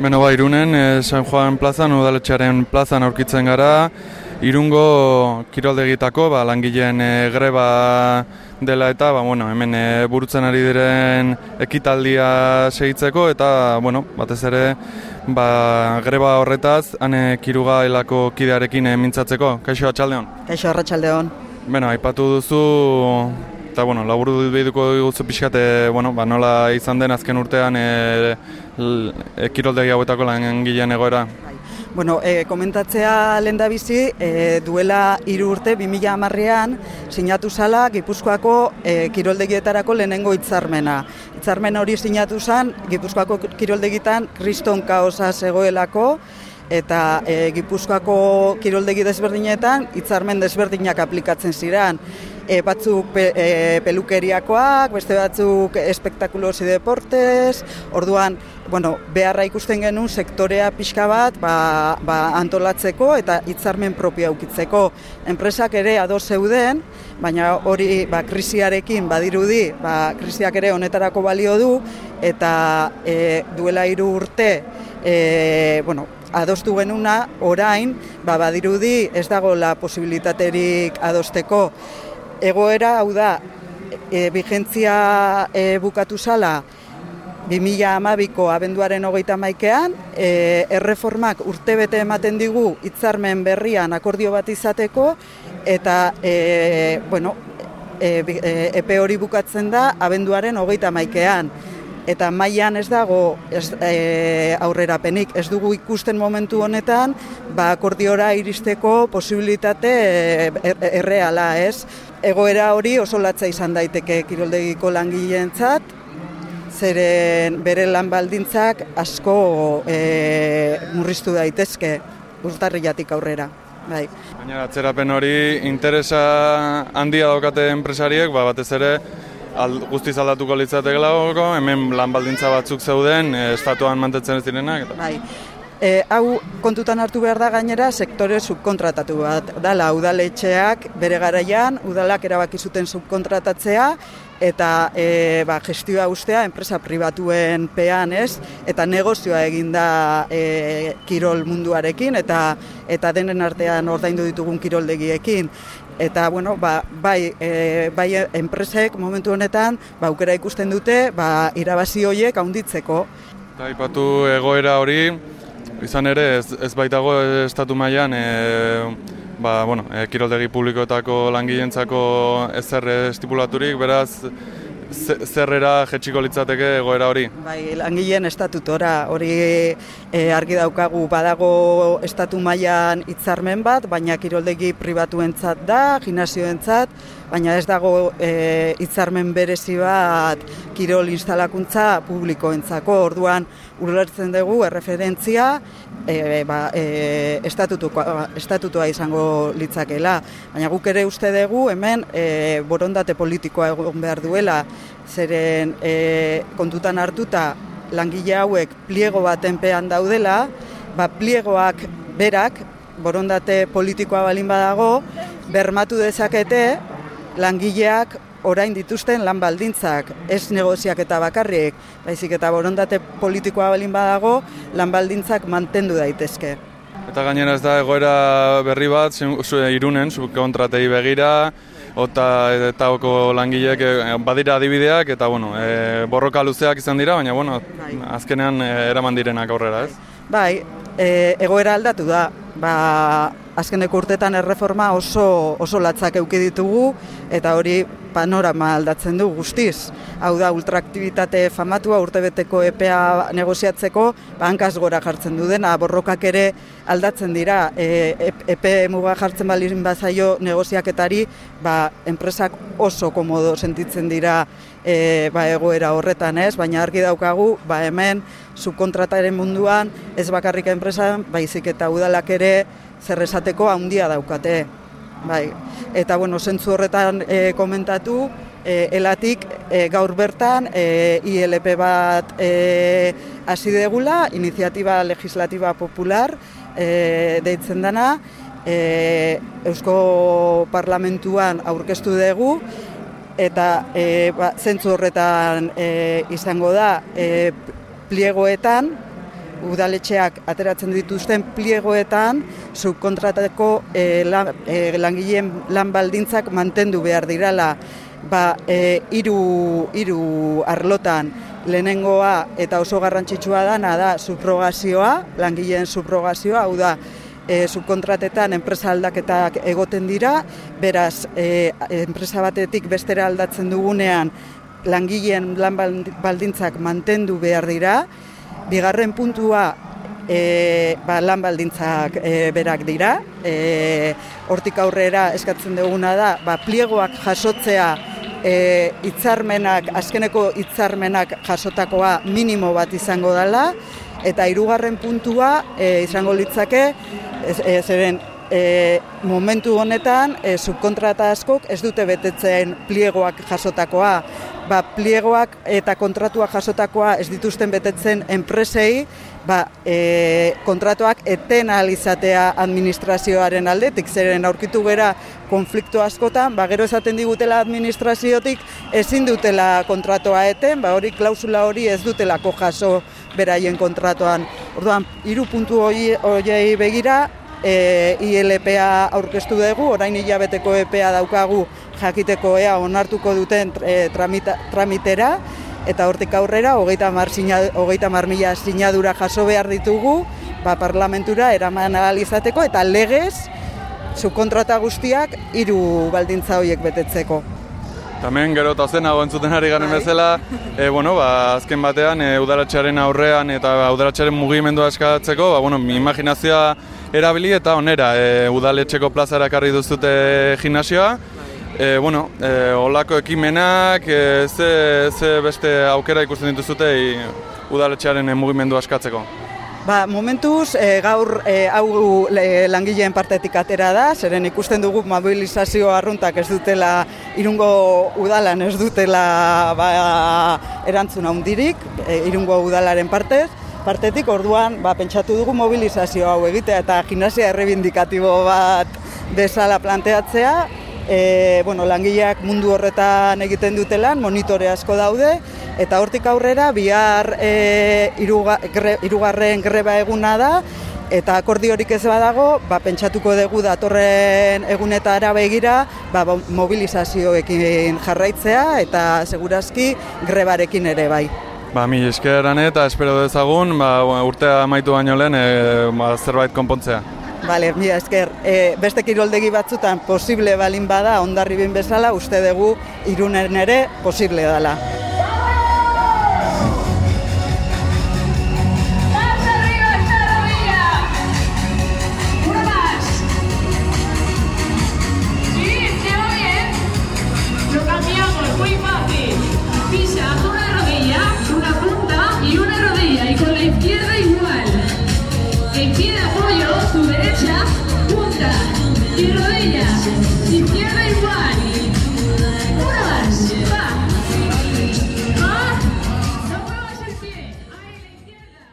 Beno ba, irunen, e, San Juan plazan, udaletxearen plazan aurkitzen gara, irungo kiroldegitako, ba, langileen e, greba dela eta, ba, bueno, hemen e, burutzen ari diren ekitaldia segitzeko, eta, bueno, batez ere, ba, greba horretaz, hane kiruga helako kidearekin e, mintzatzeko. Kaixo, atxaldeon? Kaixo, arratxaldeon. Beno, aipatu duzu, eta bueno, laburu behituko dugu pixkat, e, bueno, ba, nola izan den azken urtean e, e, kiroldegi hauetako lan gilean egoera? Bai. Bueno, e, komentatzea lehen da bizi, e, duela hiru urte, 2000 amarrean, sinatu zala Gipuzkoako e, kiroldegietarako lehenengo hitzarmena. Hitzarmen hori sinatu zen, Gipuzkoako kiroldegitan kriston kaosa zegoelako, eta e, Gipuzkoako kiroldegi desberdinetan hitzarmen desberdinak aplikatzen ziren e, batzuk pe, e, pelukeriakoak, beste batzuk espektakulosi deportes, orduan, bueno, beharra ikusten genuen sektorea pixka bat ba, ba antolatzeko eta hitzarmen propio ukitzeko. Enpresak ere ado zeuden, baina hori ba, krisiarekin badirudi, ba, krisiak ere honetarako balio du, eta e, duela hiru urte, e, bueno, adostu genuna orain, ba, badirudi ez dago la posibilitaterik adosteko egoera hau da e, vigentzia e, bukatu zala 2012ko abenduaren hogeita maikean, e, erreformak urtebete ematen digu hitzarmen berrian akordio bat izateko, eta e, bueno, e, e, epe hori bukatzen da abenduaren hogeita maikean eta mailan ez dago ez, e, aurrerapenik ez dugu ikusten momentu honetan ba akordiora iristeko posibilitate er, erreala, ez? Egoera hori oso latza izan daiteke kiroldegiko langileentzat, zeren bere lan baldintzak asko e, murriztu daitezke urtarriatik aurrera. Bai. Baina atzerapen hori interesa handia daukate enpresariek, ba, batez ere al, guztiz aldatuko litzatek lagoko, hemen lan baldintza batzuk zeuden, e, estatuan mantetzen ez direnak. Eta. Bai. E, hau kontutan hartu behar da gainera sektore subkontratatu bat. Dala, udaletxeak bere garaian, udalak erabaki zuten subkontratatzea, eta e, ba, gestioa ustea enpresa pribatuen pean ez, eta negozioa eginda e, kirol munduarekin, eta eta denen artean ordaindu ditugun kiroldegiekin eta bueno, ba, bai, e, bai enpresek momentu honetan ba, aukera ikusten dute ba, irabazi horiek haunditzeko. Eta ipatu egoera hori, izan ere ez, ez baitago estatu mailan e, ba, bueno, e, kiroldegi publikoetako langileentzako ezer estipulaturik, beraz zerrera jetxiko litzateke egoera hori? Bai, langileen estatutora hori e, argi daukagu badago estatu mailan hitzarmen bat, baina kiroldegi pribatuentzat da, gimnasioentzat, baina ez dago e, hitzarmen berezi bat kirol instalakuntza publikoentzako. Orduan ulertzen dugu erreferentzia e, ba, e, estatutua izango litzakela. Baina guk ere uste dugu hemen e, borondate politikoa egon behar duela, zeren e, kontutan hartuta langile hauek pliego batenpean daudela, ba, pliegoak berak, borondate politikoa balin badago, bermatu dezakete langileak orain dituzten lan baldintzak, ez negoziak eta bakarrik, baizik eta borondate politikoa balin badago, lan baldintzak mantendu daitezke. Eta gainera ez da egoera berri bat, irunen, subkontratei begira, eta oko langileek eh, badira adibideak, eta bueno, e, borroka luzeak izan dira, baina bueno, bai. azkenean e, eraman direnak aurrera, ez? Bai, e, egoera aldatu da, ba, azkeneko urtetan erreforma oso, oso latzak euki ditugu, eta hori panorama aldatzen du guztiz. Hau da, ultraaktivitate famatua urtebeteko EPA negoziatzeko, bankaz gora jartzen du dena, borrokak ere aldatzen dira. E, EPE muga jartzen balin bazaio negoziaketari, ba, enpresak oso komodo sentitzen dira e, ba, egoera horretan ez, baina argi daukagu, ba, hemen subkontrataren munduan, ez bakarrik enpresan, baizik eta udalak ere zerresateko handia daukate. Bai. Eta bueno, zentzu horretan e, komentatu, e, elatik e, gaur bertan e, ILP bat e, hasi degula, iniziatiba legislativa popular e, deitzen dana, e, Eusko Parlamentuan aurkeztu dugu, eta e, ba, zentzu horretan e, izango da e, pliegoetan, udaletxeak ateratzen dituzten pliegoetan subkontratako e, lan, e, langileen lan baldintzak mantendu behar dirala. Ba, e, iru, iru arlotan lehenengoa eta oso garrantzitsua dana da subrogazioa, langileen subrogazioa, hau da, e, subkontratetan enpresa aldaketak egoten dira, beraz, e, enpresa batetik bestera aldatzen dugunean langileen lan baldintzak mantendu behar dira, bigarren puntua e, ba, lan baldintzak e, berak dira, e, hortik aurrera eskatzen duguna da, ba, pliegoak jasotzea e, itzarmenak, azkeneko hitzarmenak jasotakoa minimo bat izango dela, eta hirugarren puntua e, izango litzake, e, zeren e, momentu honetan e, subkontrata askok ez dute betetzen pliegoak jasotakoa, ba, pliegoak eta kontratua jasotakoa ez dituzten betetzen enpresei, ba, e, kontratuak eten izatea administrazioaren aldetik, zeren aurkitu gera konflikto askotan, ba, gero esaten digutela administraziotik ezin dutela kontratua eten, ba, hori klausula hori ez dutelako jaso beraien kontratuan. Orduan, hiru puntu horiei begira, e, ILPA aurkeztu dugu, orain hilabeteko EPA daukagu jakiteko ea onartuko duten e, tramita, tramitera, eta hortik aurrera, hogeita mar, hogeita mar mila sinadura jaso behar ditugu, ba, parlamentura eraman izateko eta legez, subkontrata guztiak, hiru baldintza horiek betetzeko. Tamen gero eta zen hau entzuten ari garen bai. bezala, e, bueno, ba, azken batean e, udaratxaren aurrean eta udaratxaren mugimendua eskatzeko, ba, bueno, imaginazioa erabili eta onera, e, udaletxeko plazara karri duzute gimnasioa, E, bueno, e, olako ekimenak, e, ze, ze beste aukera ikusten dituzute e, udaletxearen mugimendu askatzeko? Ba, momentuz, e, gaur e, hau e, langileen partetik atera da, zeren ikusten dugu mobilizazio arruntak ez dutela, irungo udalan ez dutela ba, erantzun handirik, e, irungo udalaren partez, partetik orduan ba, pentsatu dugu mobilizazio hau egitea eta gimnasia errebindikatibo bat bezala planteatzea, e, bueno, langileak mundu horretan egiten dutelan, monitore asko daude, eta hortik aurrera bihar e, iruga, irugarren greba eguna da, eta akordiorik ez badago, ba, pentsatuko dugu datorren egunetara begira, ba, mobilizazioekin jarraitzea eta segurazki grebarekin ere bai. Ba, mi eskeran eta espero dezagun, ba, urtea amaitu baino lehen, e, ba, zerbait konpontzea. Bale, mira, esker, e, beste kiroldegi batzutan posible balin bada, ondarri bin bezala, uste dugu irunen ere posible dela.